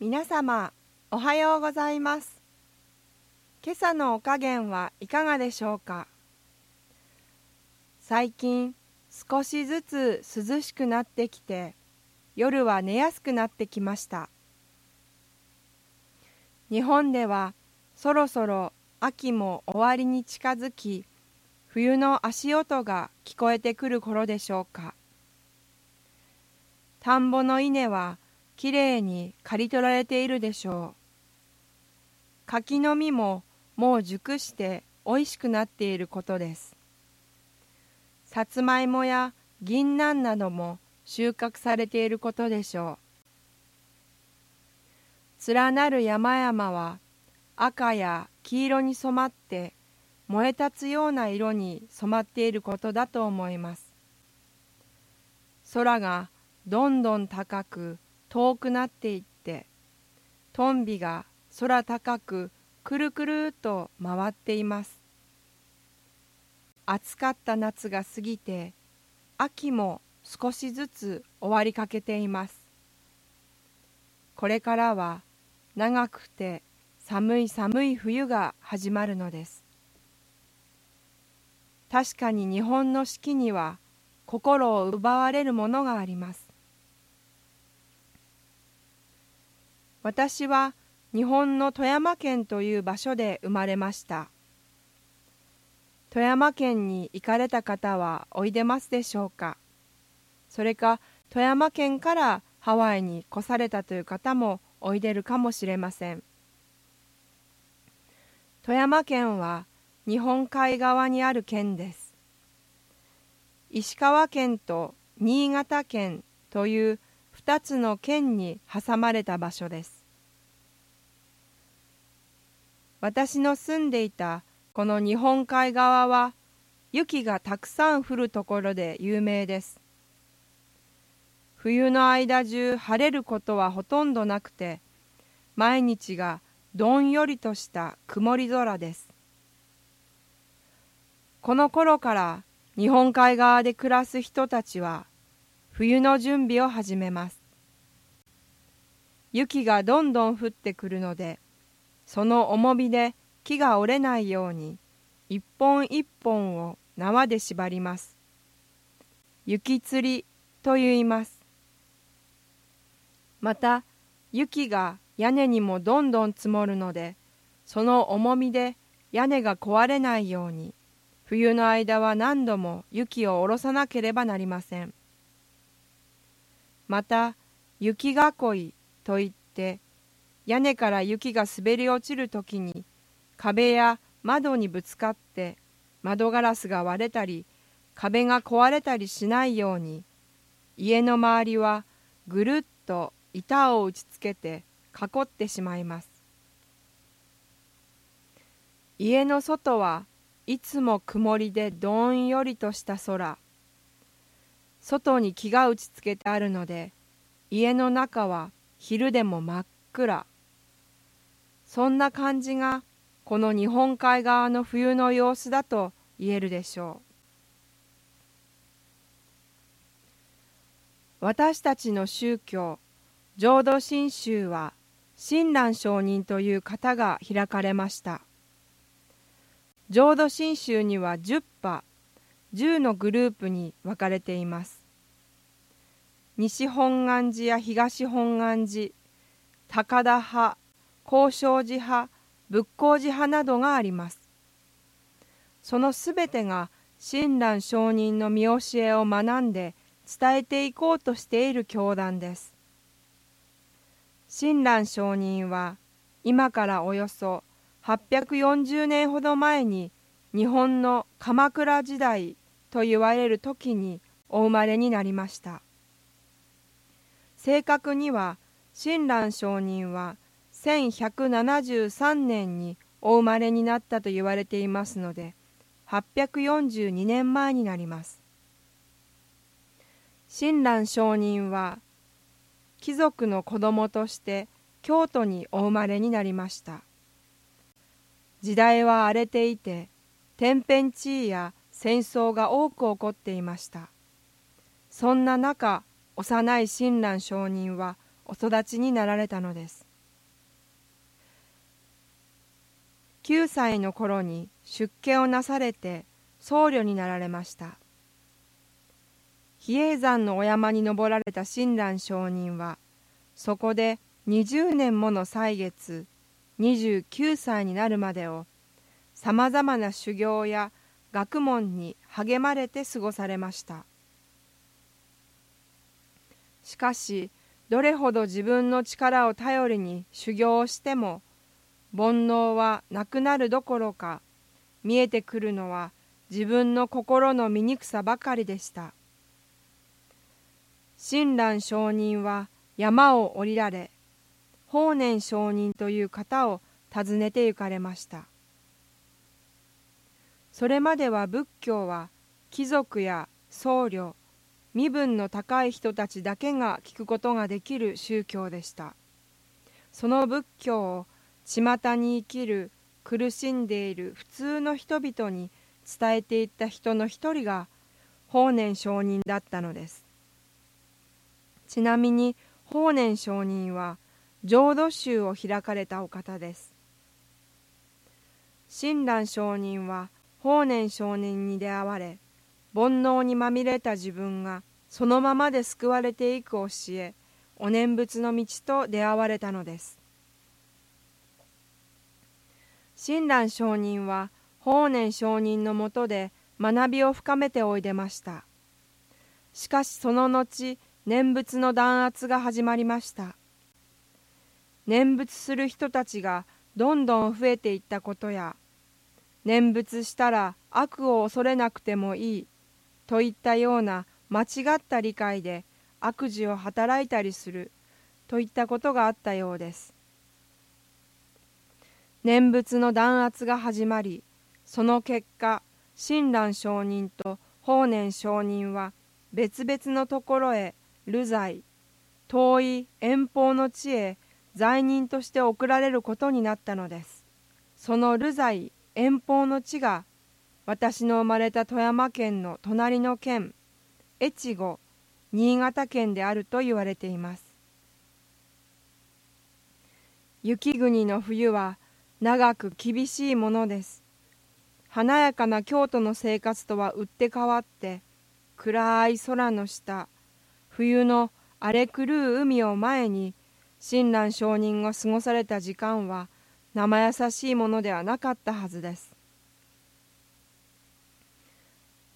皆様おはようございます。今朝のお加減はいかがでしょうか？最近少しずつ涼しくなってきて夜は寝やすくなってきました。日本ではそろそろ秋も終わりに近づき冬の足音が聞こえてくる頃でしょうか。田んぼの稲はきれいに刈り取られているでしょう。柿の実ももう熟しておいしくなっていることです。さつまいもや銀杏なども収穫されていることでしょう。連なる山々は赤や黄色に染まって燃え立つような色に染まっていることだと思います。空がどんどん高く遠くなっていってトンビが空高くくるくると回っています。暑かった夏が過ぎて秋も少しずつ終わりかけています。これからは長くて寒い寒い冬が始まるのです。確かに日本の四季には心を奪われるものがあります。私は日本の富山県という場所で生まれました。富山県に行かれた方はおいでますでしょうか？それか富山県からハワイに越されたという方もおいでるかもしれません。富山県は日本海側にある県です。石川県と新潟県という2つの県に挟まれた場所です。私の住んでいたこの日本海側は雪がたくさん降るところで有名です。冬の間中晴れることはほとんどなくて毎日がどんよりとした曇り空です。この頃から日本海側で暮らす人たちは冬の準備を始めます雪がどんどん降ってくるのでその重みで木が折れないように一本一本を縄で縛ります。雪吊りと言います。また雪が屋根にもどんどん積もるのでその重みで屋根が壊れないように冬の間は何度も雪を下ろさなければなりません。また雪囲いといって屋根から雪が滑り落ちるときに壁や窓にぶつかって窓ガラスが割れたり壁が壊れたりしないように家の周りはぐるっと板を打ちつけて囲ってしまいます。家の外はいつも曇りでどんよりとした空。外に木が打ちつけてあるので家の中は昼でも真っ暗。そんな感じがこの日本海側の冬の様子だと言えるでしょう。私たちの宗教浄土真宗は親鸞上人という方が開かれました。浄土真宗には10派10のグループに分かれています。西本願寺や東本願寺高田派高尚寺派仏光寺派などがあります。そのすべてが親鸞上人の見教えを学んで伝えていこうとしている教団です。親鸞上人は今からおよそ840年ほど前に日本の鎌倉時代と言われる時にお生まれになりました。正確には親鸞上人は1173年にお生まれになったと言われていますので842年前になります。親鸞上人は貴族の子供として京都にお生まれになりました。時代は荒れていて天変地異や戦争が多く起こっていました。そんな中幼い親鸞上人はお育ちになられたのです。9歳の頃に出家をなされて僧侶になられました。比叡山のお山に登られた親鸞上人はそこで20年もの歳月29歳になるまでをさまざまな修行や学問に励まれて過ごされました。しかしどれほど自分の力を頼りに修行をしても煩悩はなくなるどころか見えてくるのは自分の心の醜さばかりでした。親鸞上人は山を降りられ法然上人という方を訪ねて行かれました。それまでは仏教は貴族や僧侶身分の高い人たちだけが聞くことができる宗教でした。その仏教を巷に生きる苦しんでいる普通の人々に伝えていった人の一人が法然上人だったのです。ちなみに法然上人は浄土宗を開かれたお方です。親鸞上人は法然上人に出会われ煩悩にまみれた自分がそのままで救われていく教えお念仏の道と出会われたのです。親鸞上人は法然上人のもとで学びを深めておいでました。しかしその後念仏の弾圧が始まりました。念仏する人たちがどんどん増えていったことや念仏したら悪を恐れなくてもいい。といったような間違った理解で悪事を働いたりする。といったことがあったようです。念仏の弾圧が始まりその結果親鸞上人と法然上人は別々のところへ流罪遠い遠方の地へ罪人として送られることになったのです。その流罪遠方の地が私の生まれた富山県の隣の県越後新潟県であると言われています。雪国の冬は長く厳しいものです。華やかな京都の生活とは打って変わって暗い空の下冬の荒れ狂う海を前に親鸞上人が過ごされた時間は生優しいものではなかったはずです。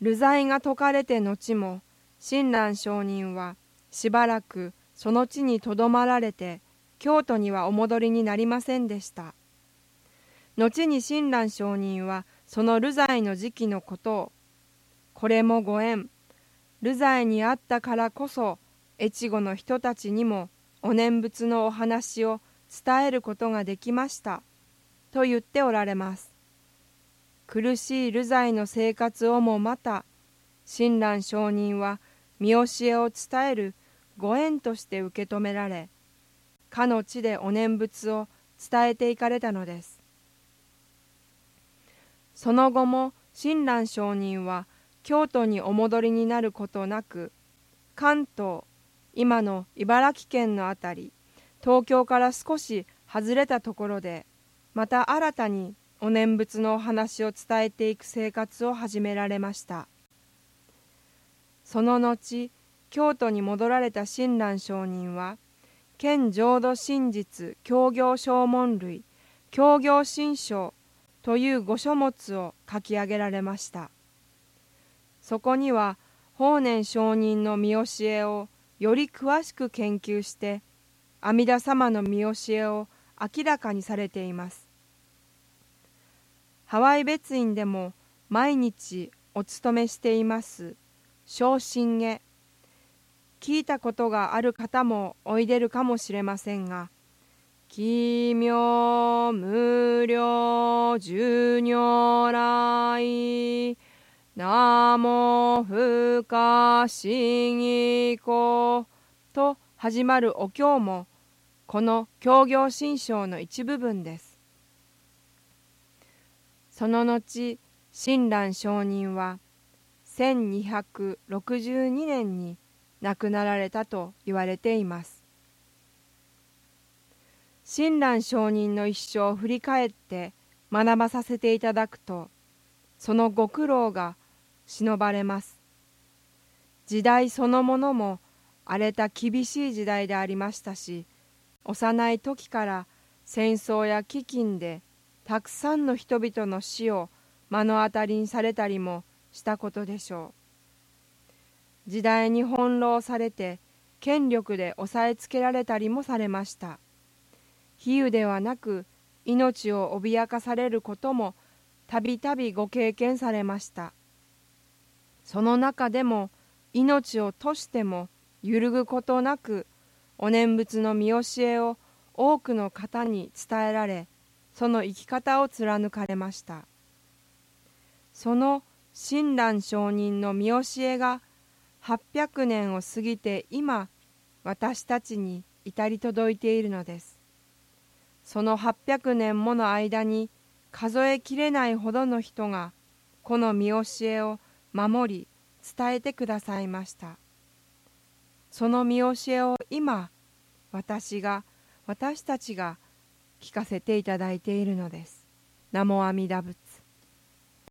流罪が解かれて後も親鸞上人はしばらくその地にとどまられて京都にはお戻りになりませんでした。後に親鸞上人はその流罪の時期のことをこれもご縁。流罪にあったからこそ越後の人たちにもお念仏のお話を伝えることができました。と言っておられます。苦しい流罪の生活をもまた親鸞上人は見教えを伝えるご縁として受け止められかの地でお念仏を伝えていかれたのです。その後も親鸞上人は京都にお戻りになることなく関東今の茨城県の辺り東京から少し外れたところでまた新たにお念仏のお話を伝えていく生活を始められました。その後京都に戻られた親鸞上人は県浄土真実協業証文類協業新書という御書物を書き上げられました。そこには法然上人の見教えをより詳しく研究して阿弥陀様の見教えを明らかにされています。ハワイ別院でも毎日お勤めしています。昇進へ。聞いたことがある方もおいでるかもしれませんが奇妙無料寿如来ナモ不可思議語と始まるお経もこの協業新章の一部分です。その後親鸞上人は1262年に亡くなられたと言われています。親鸞上人の一生を振り返って学ばさせていただくとそのご苦労が忍ばれます時代そのものも荒れた厳しい時代でありましたし幼い時から戦争や飢饉でたくさんの人々の死を目の当たりにされたりもしたことでしょう。時代に翻弄されて権力で押さえつけられたりもされました。比喩ではなく命を脅かされることもたびたびご経験されました。その中でも命を賭しても揺るぐことなくお念仏の見教えを多くの方に伝えられその生き方を貫かれました。その親鸞上人の見教えが800年を過ぎて今私たちに至り届いているのです。その800年もの間に数えきれないほどの人がこの見教えを守り伝えてくださいました。その見教えを今私が私たちが聞かせていただいているのです。ナモ阿弥陀仏